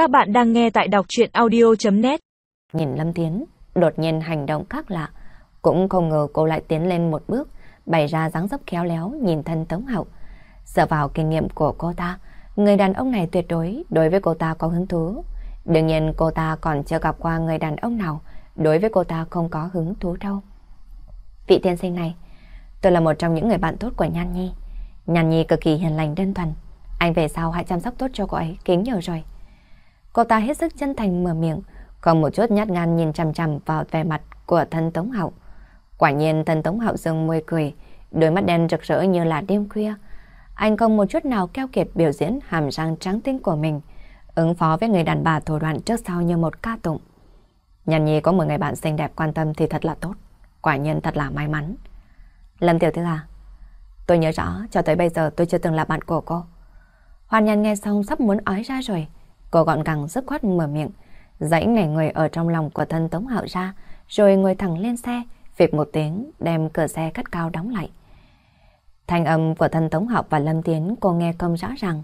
Các bạn đang nghe tại đọc chuyện audio.net Nhìn Lâm Tiến, đột nhiên hành động khác lạ. Cũng không ngờ cô lại tiến lên một bước, bày ra dáng dấp khéo léo nhìn thân Tống Hậu. Dựa vào kinh nghiệm của cô ta, người đàn ông này tuyệt đối đối với cô ta có hứng thú. Đương nhiên cô ta còn chưa gặp qua người đàn ông nào đối với cô ta không có hứng thú đâu. Vị tiên sinh này, tôi là một trong những người bạn tốt của Nhan Nhi. Nhan Nhi cực kỳ hiền lành đơn thuần. Anh về sau hãy chăm sóc tốt cho cô ấy, kính nhờ rồi. Cô ta hết sức chân thành mở miệng, còn một chút nhát gan nhìn chằm chằm vào vẻ mặt của thân Tống Hậu. Quả nhiên thân Tống Hậu dừng môi cười, đôi mắt đen rực rỡ như là đêm khuya. Anh không một chút nào keo kiệt biểu diễn hàm răng trắng tinh của mình, ứng phó với người đàn bà thổ đoạn trước sau như một ca tụng. Nhàn nhi có một người bạn xinh đẹp quan tâm thì thật là tốt, quả nhiên thật là may mắn. Lâm Tiểu Thư à, tôi nhớ rõ cho tới bây giờ tôi chưa từng là bạn của cô. Hoàn Nhàn nghe xong sắp muốn ói ra rồi. Cô gọn gàng dứt khoát mở miệng, dãy nảy người ở trong lòng của thân Tống Hạo ra, rồi ngồi thẳng lên xe, việc một tiếng đem cửa xe cắt cao đóng lại. Thanh âm của thân Tống Hạo và Lâm Tiến cô nghe không rõ ràng,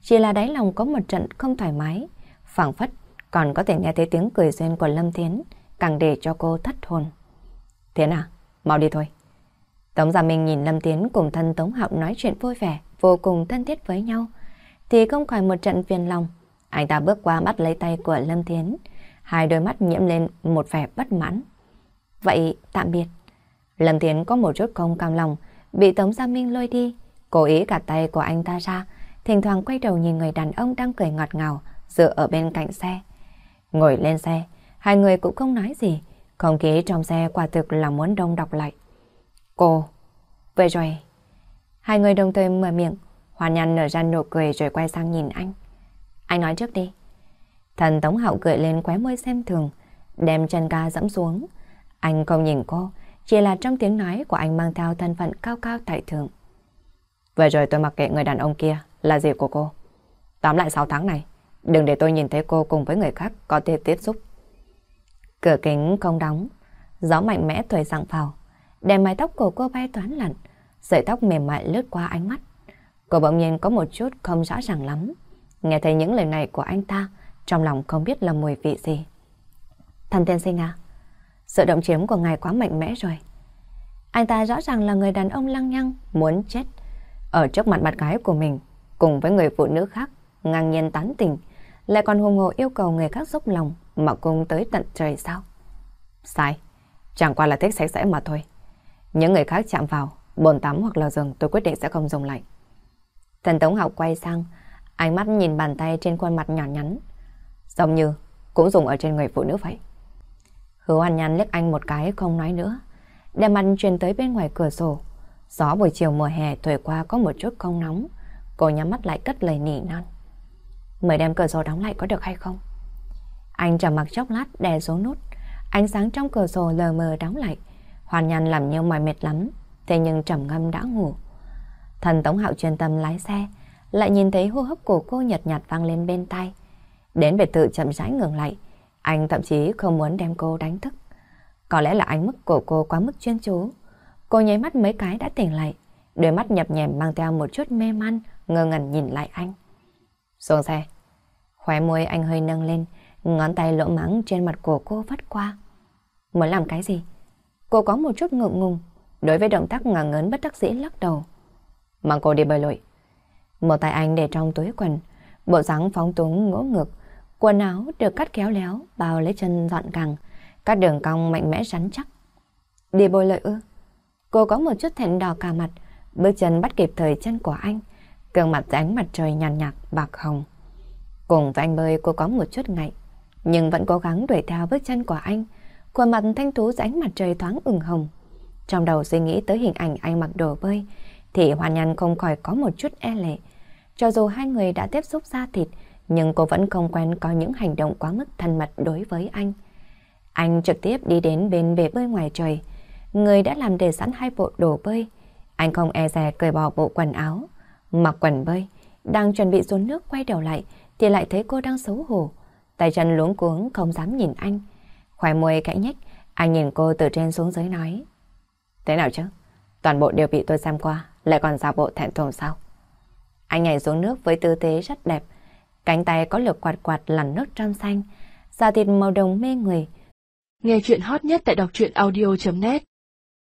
chỉ là đáy lòng có một trận không thoải mái, phảng phất còn có thể nghe thấy tiếng cười duyên của Lâm Tiến, càng để cho cô thất hồn. Tiến à, mau đi thôi. Tống Gia Minh nhìn Lâm Tiến cùng thân Tống Hạo nói chuyện vui vẻ, vô cùng thân thiết với nhau, thì không khỏi một trận phiền lòng. Anh ta bước qua bắt lấy tay của Lâm Thiến, hai đôi mắt nhiễm lên một vẻ bất mãn. Vậy tạm biệt. Lâm Thiến có một chút không cam lòng, bị Tống Gia Minh lôi đi, cố ý cả tay của anh ta ra, thỉnh thoảng quay đầu nhìn người đàn ông đang cười ngọt ngào dựa ở bên cạnh xe. Ngồi lên xe, hai người cũng không nói gì, không khí trong xe quả thực là muốn đông đọc lại. Cô, về rồi. Hai người đồng thời mở miệng, Hoàn nhăn nở ra nụ cười rồi quay sang nhìn anh. Anh nói trước đi. Thần Tống hậu cười lên khóe môi xem thường, đem chân ca dẫm xuống. Anh không nhìn cô, chỉ là trong tiếng nói của anh mang theo thân phận cao cao tại thượng. Vừa rồi tôi mặc kệ người đàn ông kia là gì của cô. Tóm lại 6 tháng này, đừng để tôi nhìn thấy cô cùng với người khác có thể tiếp xúc. Cửa kính không đóng, gió mạnh mẽ thổi sặng vào, đem mái tóc của cô bay toán lặn, sợi tóc mềm mại lướt qua ánh mắt. Cô bỗng nhiên có một chút không rõ ràng lắm. Nghe thấy những lời này của anh ta, trong lòng không biết là mùi vị gì. Thần tiên sinh à, sự động chiếm của ngài quá mạnh mẽ rồi. Anh ta rõ ràng là người đàn ông lăng nhăng, muốn chết. Ở trước mặt bạn gái của mình, cùng với người phụ nữ khác, ngang nhiên tán tỉnh, lại còn hùng hồ yêu cầu người khác dốc lòng mà cùng tới tận trời sao? Sai, chẳng qua là thích sạch sẽ mà thôi. Những người khác chạm vào, bồn tắm hoặc là giường tôi quyết định sẽ không dùng lại. Thần Tống Học quay sang, ánh mắt nhìn bàn tay trên khuôn mặt nhỏ nhắn. Giống như cũng dùng ở trên người phụ nữ vậy. Hứa hoàn nhàn liếc anh một cái không nói nữa. Đem mặt truyền tới bên ngoài cửa sổ. Gió buổi chiều mùa hè thổi qua có một chút không nóng. Cô nhắm mắt lại cất lời nỉ non. Mời đem cửa sổ đóng lại có được hay không? Anh trầm mặc chốc lát đè xuống nút. Ánh sáng trong cửa sổ lờ mờ đóng lại. Hoàn nhàn làm như mỏi mệt lắm. Thế nhưng trầm ngâm đã ngủ. Thần Tống Hạo chuyên tâm lái xe, lại nhìn thấy hô hấp của cô nhật nhạt vang lên bên tai. Đến biệt thự chậm rãi ngừng lại, anh thậm chí không muốn đem cô đánh thức. Có lẽ là ánh mắt của cô quá mức chuyên chú. Cô nháy mắt mấy cái đã tỉnh lại, đôi mắt nhập nhèm mang theo một chút mê man, ngơ ngẩn nhìn lại anh. Xuống xe. Khóe môi anh hơi nâng lên, ngón tay lỗ mắng trên mặt của cô vắt qua. Muốn làm cái gì? Cô có một chút ngượng ngùng, đối với động tác ngả ngớn bất đắc dĩ lắc đầu mang cô đi bơi lội. Một tay anh để trong túi quần, bộ dáng phóng túng ngỗ ngược, quần áo được cắt kéo léo, bao lấy chân dọn gàng, các đường cong mạnh mẽ rắn chắc. Đi bơi lợi ư? Cô có một chút thẹn đỏ cả mặt, bước chân bắt kịp thời chân của anh, gương mặt ánh mặt trời nhàn nhạt, bạc hồng. Cùng với anh bơi cô có một chút ngại, nhưng vẫn cố gắng đuổi theo bước chân của anh, khuôn mặt thanh tú ánh mặt trời thoáng ửng hồng. Trong đầu suy nghĩ tới hình ảnh anh mặc đồ bơi, thì Hoàn Nhan không khỏi có một chút e lệ. Cho dù hai người đã tiếp xúc da thịt, nhưng cô vẫn không quen có những hành động quá mức thân mật đối với anh. Anh trực tiếp đi đến bên bể bơi ngoài trời. Người đã làm để sẵn hai bộ đồ bơi. Anh không e dè cởi bỏ bộ quần áo, mặc quần bơi, đang chuẩn bị xuống nước quay đầu lại thì lại thấy cô đang xấu hổ. Tay chân luống cuống không dám nhìn anh. Khoai môi cãi nhách, anh nhìn cô từ trên xuống dưới nói. Thế nào chứ? Toàn bộ đều bị tôi xem qua, lại còn giả bộ thẹn thùng sao? Anh nhảy xuống nước với tư thế rất đẹp, Cánh tay có lực quạt quạt lằn nước trong xanh, da thịt màu đồng mê người. Nghe chuyện hot nhất tại đọc truyện audio.net